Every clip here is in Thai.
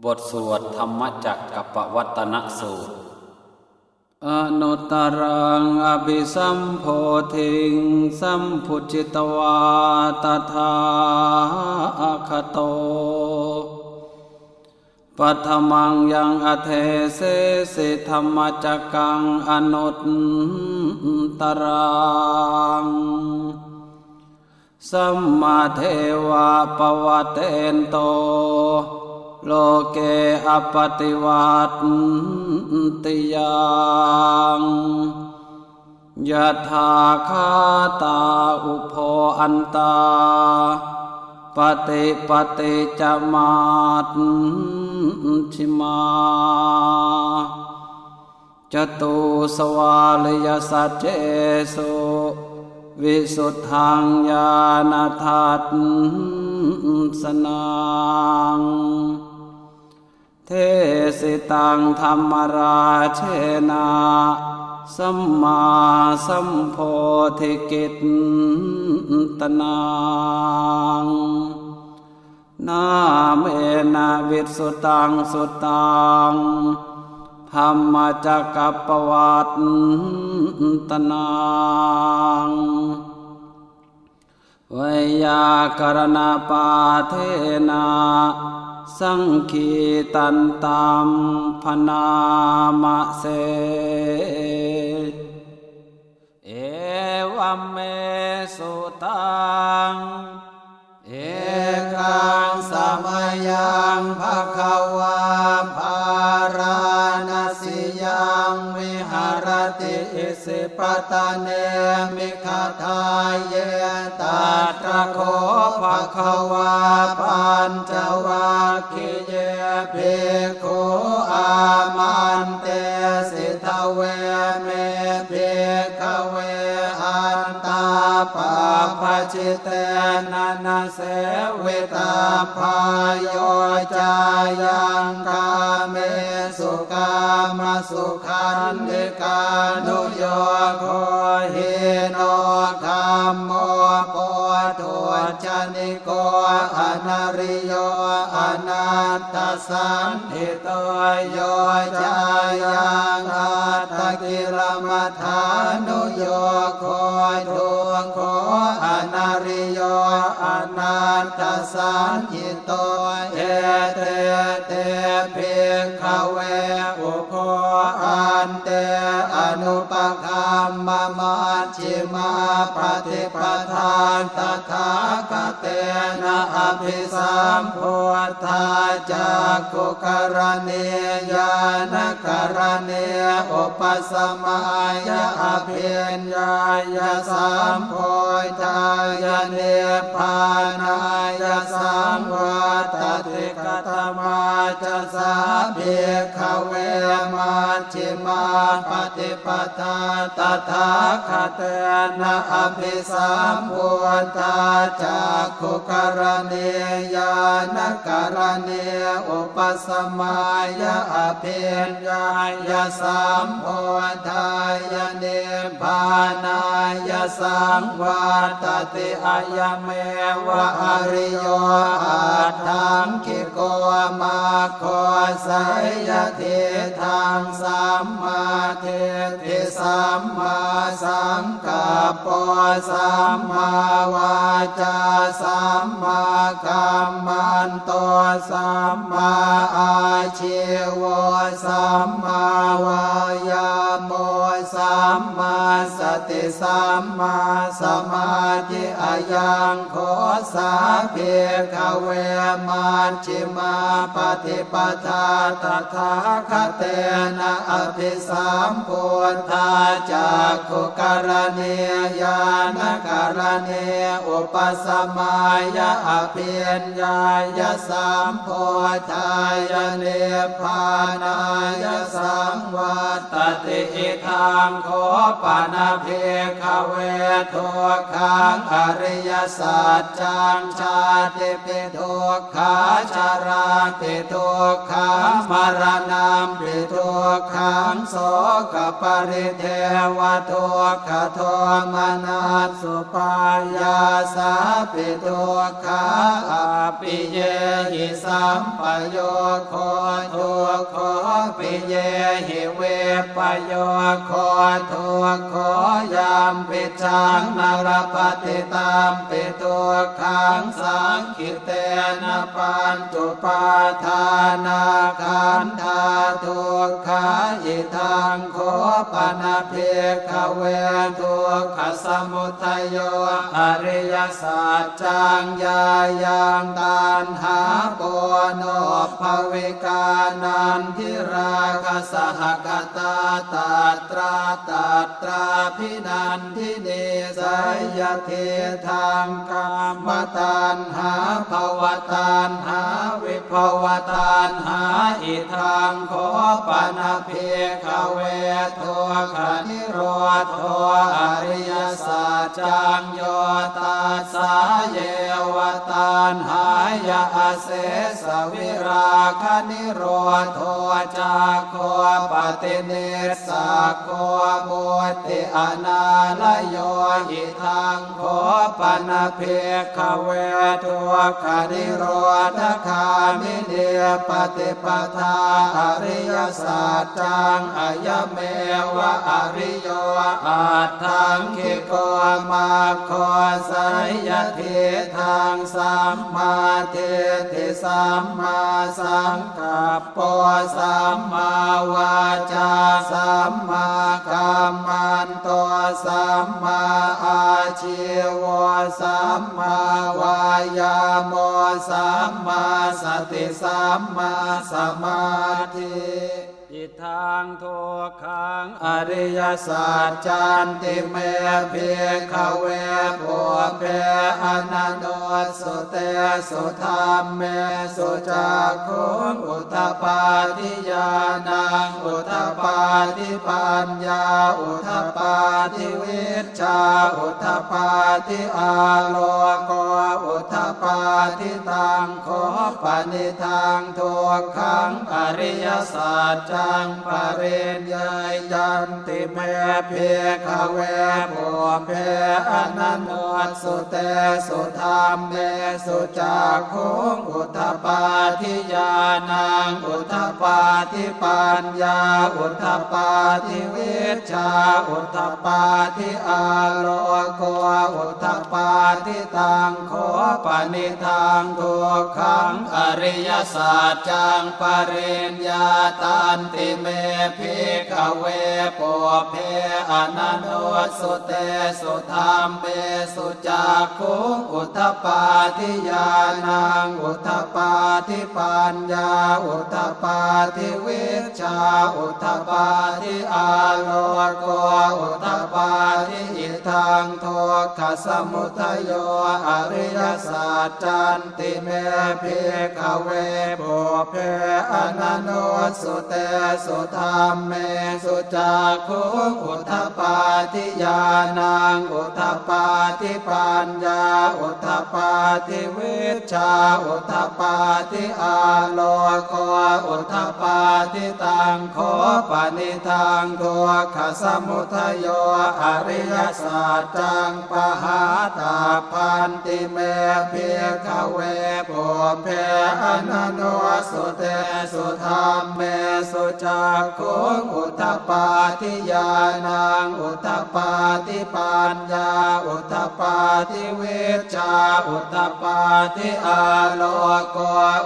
บทสวดธรรมจักกับปวัตนสูตร อนุตรังอภิสัมโพธิงสัมพุจิตวาตถาคโตปัทมังยังอเทเสสิธรรมจักกังอนุตตรังสัมมาเทวะปวัตเตนโต โลเกอปติวัติยังยะถาคาตาอุโพอันตาปฏิปฏิจมาตชิมาจตุสวาลยสัจเจสุวิสุทธังญาณทัตสนัง เทสิตังธรรมราเชนาสัมมาสัมโพธิกิตตนังนาเมนาวิสุตังสุตังธรรมจักรปวัตตนังวยากรณปาเทนา สังคีตันตามพนามะเส เอวัมเมสุตัง เอกังสมยังภะคะวาภาราณสิยังวิหารติ สิปตะเนมิคาทายเยตัตระโคภะคะวาปัญจวัคคีเยภิกขุอามันเตสิทเวเมภิกขเวอันตาปะปะจิเตนะนะเสเวตาพายโยจายังกาเมามสุขันติกานุโยโคหิโนธรรมโมโพธุจนิโกอนาริโยอนัตตสันติโตโยจายังอัตตกิลมัฐานุโยโคทุโคอนาริโยอนัตตสันติโตเอเตเตภิก นุปคัมมะมัชชิมาปฏิปทานตถาคเตนะอภิสัมพุทธาจักขุกรณียานกรณีอุปสมัยอภิญญายสัมโพธายเนพานายสังวัตติ ตมาจะสาภิกขเวมัชชิมาปฏิปทาตถาคเตนะอภิสัมพุทธาจักขุกรณียานกรณีอุปสมัยะอภิญญายะสัมโพธายะเนพานายะสังวัตติอายเมวะอริโยอาทังคิโกมาโคสยเททางสัมมาเทติสัมมาสังกัปปะสัมมาวาจาสัมมากัมมันโตสัมมาอาชีวสัมมา สัมมาสมาธิอายังโคสาเพขเวมันชิมาปฏิปทาตถาคเตนะอภิสัมพุทธาจักขุกรณียานกรณีอุปสมัยะอภิญญายะสัมโพธายะเนพานายะสังวัตติอิทังโคปนาเพคเวทุกขังอริยสัจจังชาติปิทุกขาชาราปิทุกขังมรณะปิทุกขังโสกปริเทวทุกขโทมนัสสุปายาสาปิทุกขาอปิเยหิสัมปโยโคทุกโคปิเยหิเวปโยโคทุกโคยามปิจังนรปฏิตามปิทุกขังสังคิเตนะปันตุปาทานาคันธาทุกขายิทังโคปนาเพคเวทุกขสมุทัยโยอริยสัจจังยายังตันหาโปโนภวิกานันทิราคสหกตาตาตราตาตราพินันทิเนสยเททางกามตันหาภาวตันหาวิภวตันหาอิทังโคปนาเพคเวทัวขนิโรธอริยสัจจังโยตัสาเยวตัณหายะ อเสสวิราคนิโรโธจาโคปฏินิสสัคโค มุตติอนาลโย อิทังโข ปน ภิกขเวทุกขนิโรธคามินี ปฏิปทาอริยสัจจัง อยเมว อริโย อทังคิโกมาโคสยเททางสัมมาเทติสัมมาสังกัปปสัมมาวาจาสัมมากัมมันโตสัมมาอาชีวสัมมาวายาโมสัมมาสติสัมมาสมาธิ อิทังทุกขังอริยสัจจันติเมเพขเวปุเพอนันโนสุเตสุธรรมเมสุจักขุงอุทปาทิยานังอุทปาทิปัญญาอุทปาทิวิชาอุทปาทิอาโลโกอุทปาทิตังโคปนิทางทุกขังอริยสัจจังปเรนยายจันติเมเพขเวปุเพอนันโนสุเตสุธรรมเมสุจักขุงอุทปาทิยานังอุทปาทิปัญญาอุทปาทิวิชาอุทปาทิอาโลโกอุทปาทิตังโคปนิทางทุกขังอริยสัจจังปริญญาตันติเมพิกเวปุเพอนันโนสุเตสุธรรมเมสุจักขุอุทปาทิยานังอุทปาทิปัญญาอุทปาทิวิชาอุทปาทิอาโลโกอุทปาทิอิทังทุก ขสมุทโยอริยสัจจันติเม ภิกขเวปุพเพอนนุสสุเตสุธัมเมสุจักขุง อุทปาทิ ญาณังอุทปาทิปัญญาอุทปาทิวิชชาอุทปาทิอาโลโกอุทปาทิตังโคปนิทางทุกขสมุทัยโยอริยสัจจังปหาตาพันติเมเพียขเวปุเพอนันโนสุเตสุธรรมเมสุจักขุงอุทปาทิยานังอุทปาทิปัญญาอุทปาทิเวชาอุทปาทิอาโลโก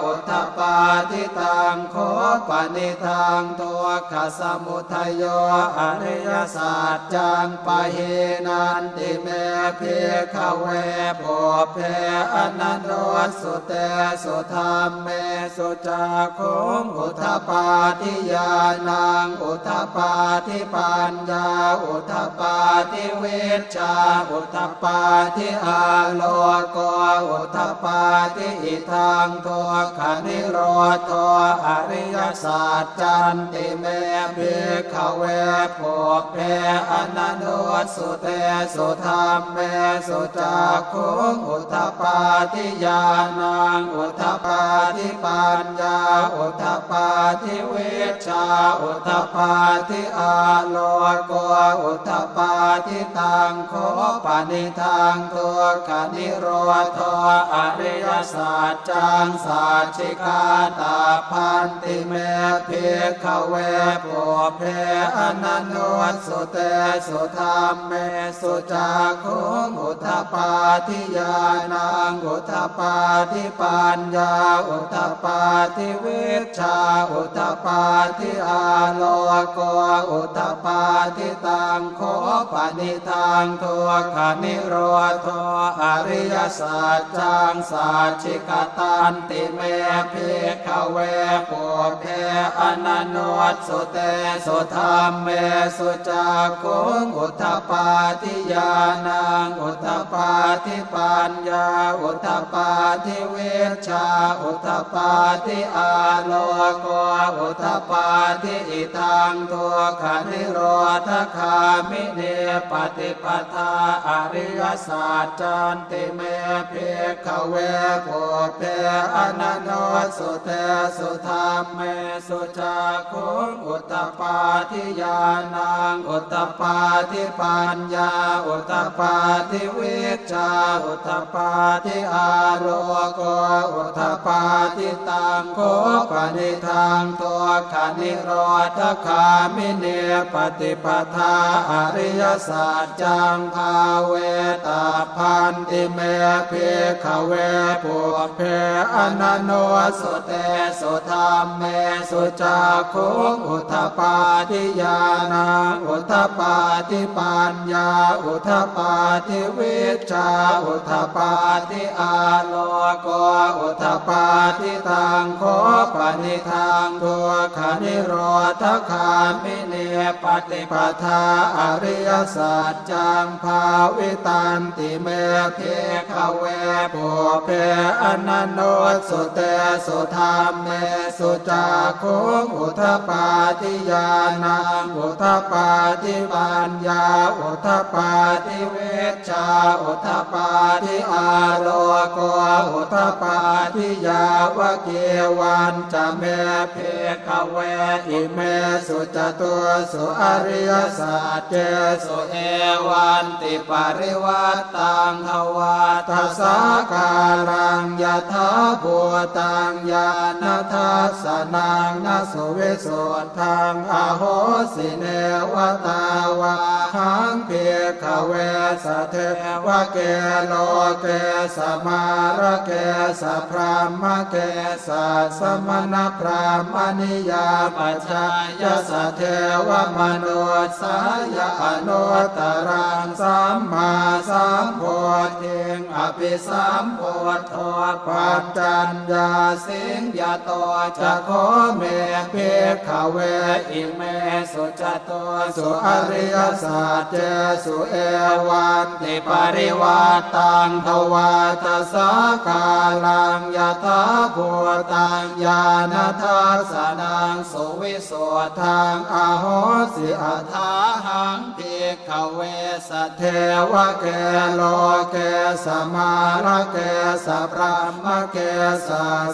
อุทปาทิตังโคปนิทางตัวขสมุทัยโยอริยสัจจังปะเฮนันติเมเพขเวปุเพอนันโนสุเตสุธรรมเมสุจักขุงอุทปาทิยานังอุทปาทิปัญญาอุทปาทิเวชาอุทปาทิอาโลโกอุทปาทิอิทังทุกขนิโรธอริยสัจจันติเมภิกขเวปุเพอนันโนสุเตสุธรรมเมสุจักขุอุทปาทิยานังอุทปาทิปัญญาอุทปาทิเวชาอุทปาทิอาโลโกอุทปาทิตังโคปนิทางตัวกนิโรธอริยสัจจังสัจจิกาตาพันติเมภิกขเวปุเพอนันโนสุเตสุธรรมเมสุจักขุอุทธปาทิยานังอุทธปาทิปัญญาอุทะปาทิ วิชชาอุทะปาทิอาโลโกอุทะปาทิตังโข ปะนิทังทุกขะนิโรโธ อะริยะสัจจังสัจฉิกะตันติเมภิกขะเวปุพเพ อะนะนุสสุเตสุธัมเมสุจักขุง อุทะปาทิยานังอุทธปาทิปัญญาอุทธปาทิเวชาอุทธปาทิอาโลโกอุทธปาทิอิทังตัวขันิโรธคามิเนปฏิปทาอริยสัจจันติเมภิกขเวปุเพอนันโนสุเตสุธรรมเมสุจักขุอุตตปาทิยานังอุตตปาทิปัญญาอุตตปาทิวิชาอุตปาทิอาโลโกอุตปาทิตังโคปนิทางตัวขานิโรธคามิเนปฏิปทาอริยสัจจังภาเวตาพันติเมภิกขเวปุเพอนันโนสุเตสุธรรมเมสุจักขุอุทปาทิยานังอุทปาทิปัญญาอุทปาทิวิชาอุทปาทิอาโลโกอุทปาทิตังโคปนิทางตัวขานิโรธคามิเนปฏิปทาอริยสัจจังภาวิตันติเม ภิกขะเวปุพเพ อะนะนุสสุเตสุธัมเมสุจักขุง อุทะปาทิ ญาณังอุทะปาทิปัญญาอุทะปาทิ วิชชาอุทะปาทิอาโลโกอุทะปาทิยาวะกีวัญจะเม ภิกขะเวอิเมสุ จะตูสุอริยสัจเจสุเอวันติปริวัตตังทวาทัสสาการังยะถาบัวตังยานาทัสนังนาสุเวสุทางอโหสิเนวตาวาหังเพียขเวสเทวะเกโลเกสมาระเกสพรามเกสสมณพรามณิยาปัจจายสเทวมนุสายอนุตรังสัมมาสัมโพธิงอภิสัมโพธปัจจัญญาสิงยาโตจะโคเมเพขเวอิเมสุจโตสุอริยสัจเจสุเอวันติปริวัตังทวาตสากาลังยะถาภูตังญาณทัสนังสุวิสุทางอโหสิอัฏาหังติขเวสเทวะเกโลเกสมาระเกสพรามเกส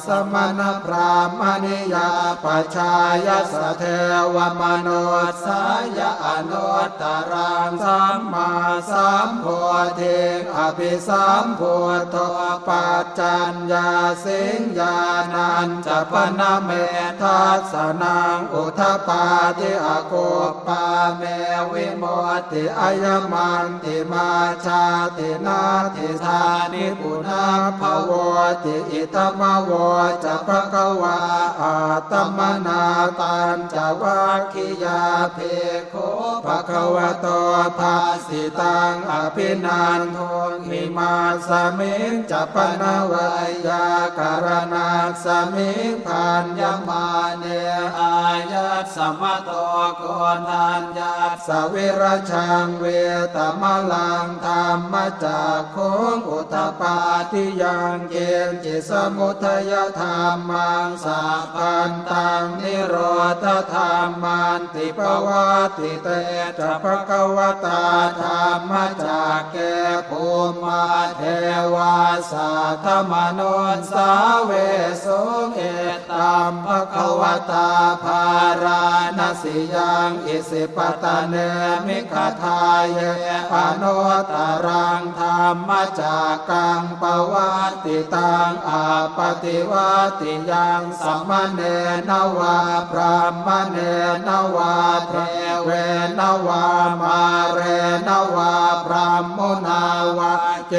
สมณพรามณิยาปชายสเทวมโนสายอนุตตรังสัมมาสัมโพธิอภิสัมโพธปัจจัญญาสิงญานันจะปนะเมทัสนังอุทปาทิอโกปาเมวิโมติอายมันติมาชาตินาทิธานิปุนาภวติอิตมวจะภะคะวาอาตมนาตันจะวัคคิยาภิกขู ภะคะวะโตภาสิตัง อะภินันทุงอิมัสมิญจะ ปะนะ เวยยากะระณัสมิง ภัญญะมาเนอายัสมะโตโกณฑัญญัสสะ วิระชัง วีตะมะลังธัมมะจักขุงอุทะปาทิยังกิญจิ สะมุทะยะธัมมังสัพพันตังนิโรธธรรมันติปวัติเตจะภะคะวตาธรรมจจากแก่ภูมิเทวาสาธมโนสาเวสุเอตัมภะควตาภาราณสิยังอิสิปตะเนมิคทายเยปโนตารังธรรมจากกังปวัติตังอาปฏิวัติยังสัมมเนนวาพรามเนนวาเทเวนวามาเรนวาพรามมุนาวะเจ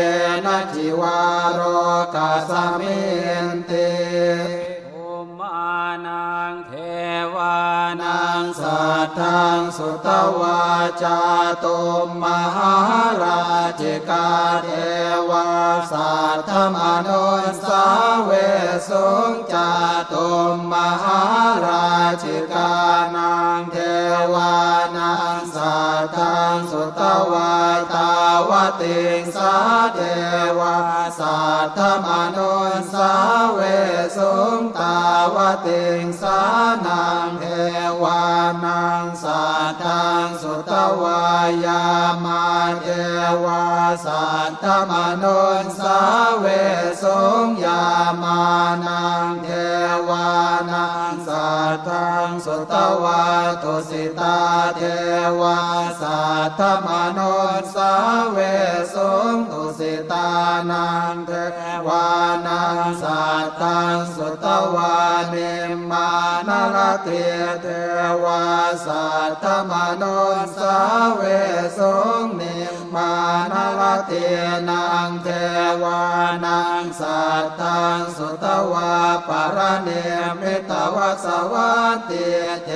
นะจิวารกาสมินติ ทธังสุตวาจาตุมมหาราชิกาเทวาสัตธมนุสาเวสุงจาตุมมหาราชิกานังเทวานังสัทธังสุตวาตา วติงสาเทวาสัทธมนุสาเวสุงตาวติงสานังเทวานังสัตตังสุตวายามาเทวาสัตตมนุนสาเวสุงยามานังเทวานัง สัตตังสุตวาตุสิตาเทวาสัตตมนุนสาเวสงตุสิตานังเทวานังสัตตังสุตวาเนมานรเทเทวาสัตตมนุสาเวสงนิ มานลเทนังเทวานังสัตตังสุตวาปารเนมิตวสวัตติเท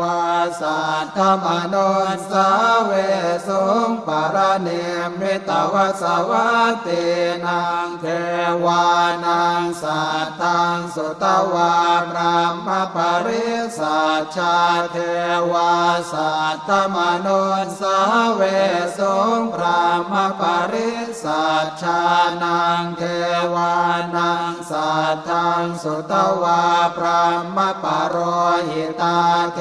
วาสัตตมนุสาเวสุงปารเนมิตวสวัตตินังเทวานังสัตตังสุตวาพระมปริสัชชาเทวาสัตตมนุสาเวสุงพระมปริสัชชานังเทวานังสัตทังสุตวาพระมปโรหิตาเท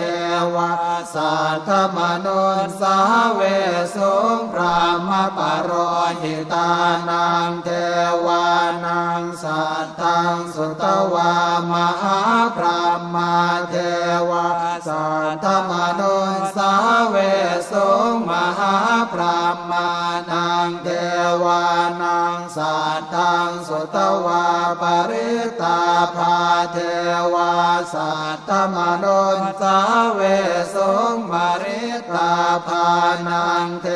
วาสัตตมนุสาเวสงพระมปโรหิตานังเทวานังสัตทังสุตวามหาพระมาเทวาสัทธมนุสาเวสงมหาพระมานังเทวานังสัตทังสุตวาปริตาภาเทวา สัตธมนุสาเวสงมาริตาภานังเท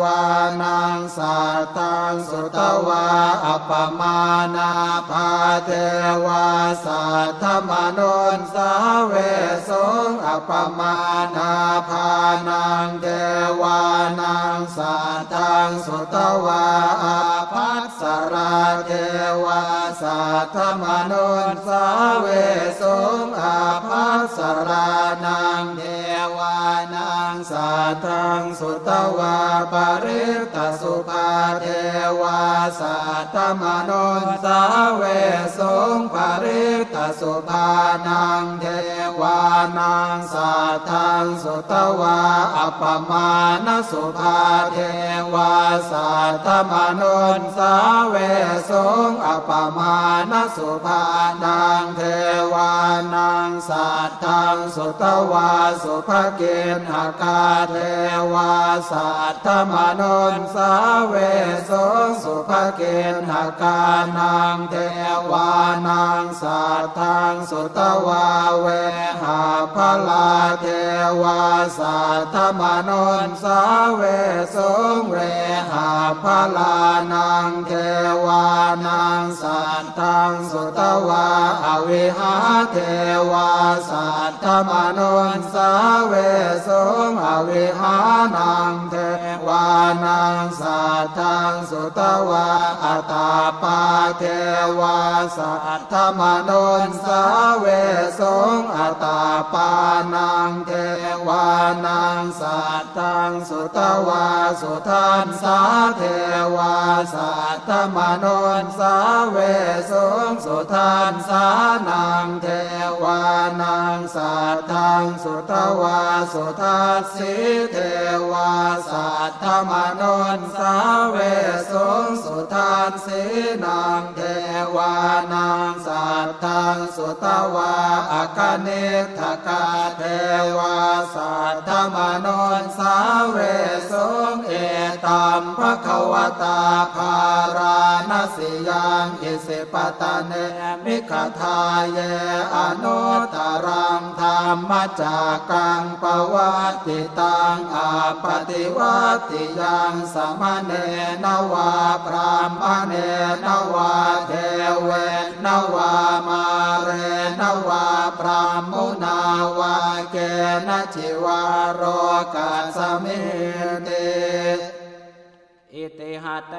วานังสัตทังสุตวาอัปมานาภาเทวาสัตธมนุสาเวสงอัปมานาภานังเทวานังสัตตังสุตวาอ ราเทวาสัทธมนุนสาเวสงอาภัสรานังเน สัตตังสุตวาปริตสุภาเทวาสัตธมนนสาเวสงปริตสุภานังเทวานังสัตตังสุตวาอัปมาณสุภาเทวาสัตตมนนสาเวสงอัปมาณสุภานังเทวานังสัตตังสุตวาสุภเกณหกาเทวาสัตตมนุนสาเวสงสุภเกณหกานังเทวานังสัตตังสุตวาเวหาพลาเทวาสัทธมนนสาเวสงเรหาพลานังเทวานังสัตทังสุตวาอวิหาเทวาสัทธมนนสาเวสงวิหานังเท วานังสัตทังสุตวาอัตาปาเทวาสัทธมนนสาเวสงอัตาปานังเทวานังสัตตังสุตวาสุทันสาเทวาสัตตมนนสาเวสงสุทันสานังเทวานังสัตตังสุตวาสุทัสสิเทวาสัตตมนนสาเวสงสุทันสีนังเทวานังสัตตังสุตวาอากเนทกาเทวาสัตตมนนสาเวสงเอตัมภควตาภาราณสิยังอิสิปตะเนมิขทาเยอนุตรังธรรมจากกังปวัติตังอาปฏิวัติยังสมเนนวาพรามเนนวาเทเวนวามาเรนวาพรามมุนาวาเกนจิวาโรกัสมิเต หะเต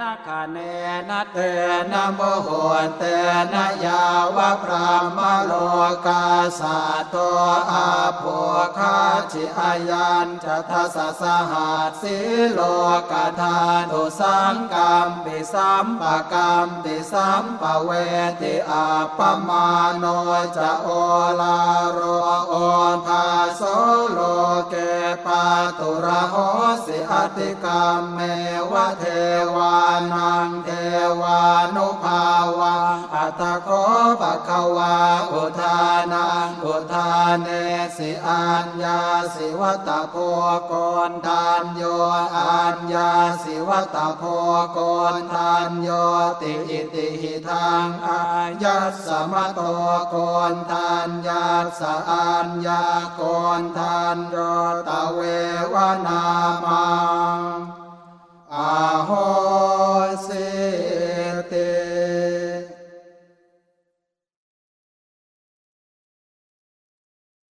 นะคะเนนะเตนะโมโหเตนะยาวะพรามโลกาสาโตอาโภคาชิอายันจะทัสสะหัสสิโลกธาตุสังกัมปิสัมปะกัมปิสัมปะเวติอาปมาโนจะโอลาโรโอนภาโสโลเก ปาตุระโหสิอติกรรมเมวะเทวานังเทวานุภาวังอัตโคปะคะวาอุทานังอุทานเนสิอัญญาสิวัตโพโกนทานโยอัญญาสิวัตโพโกนทานโยติอิติหิทังอายัสสมโตโกนทานยัสอัญญาโกนทานโยตะเววนามาอาโหสิ